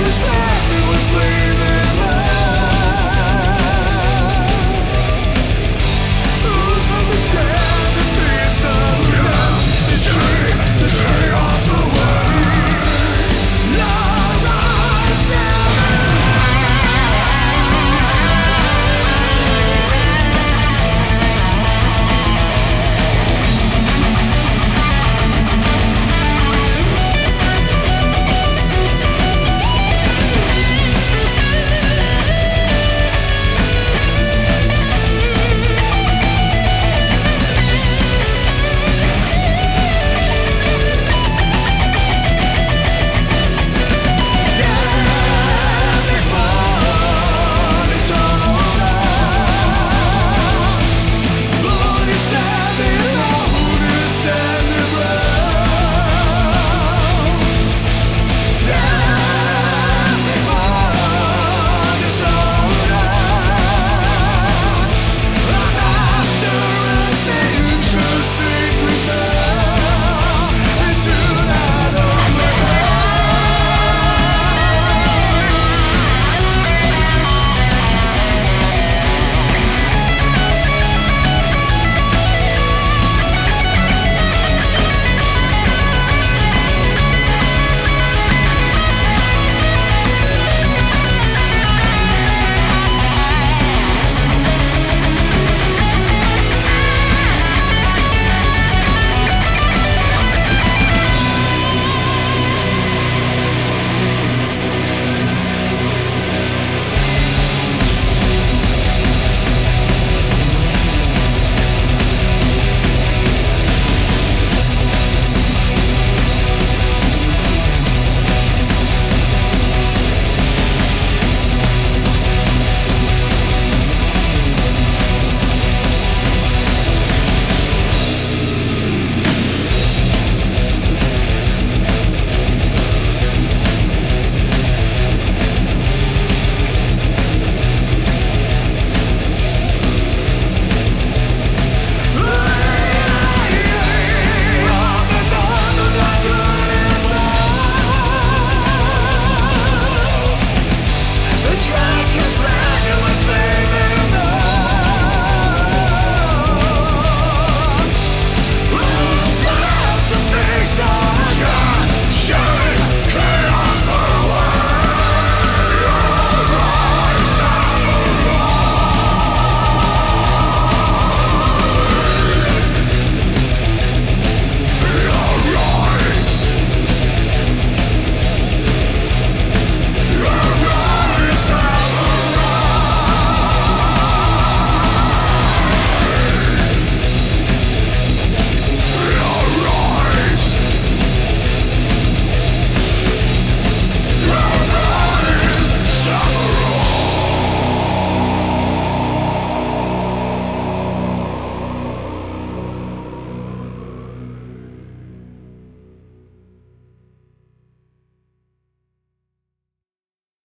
She's back, we were sleeping.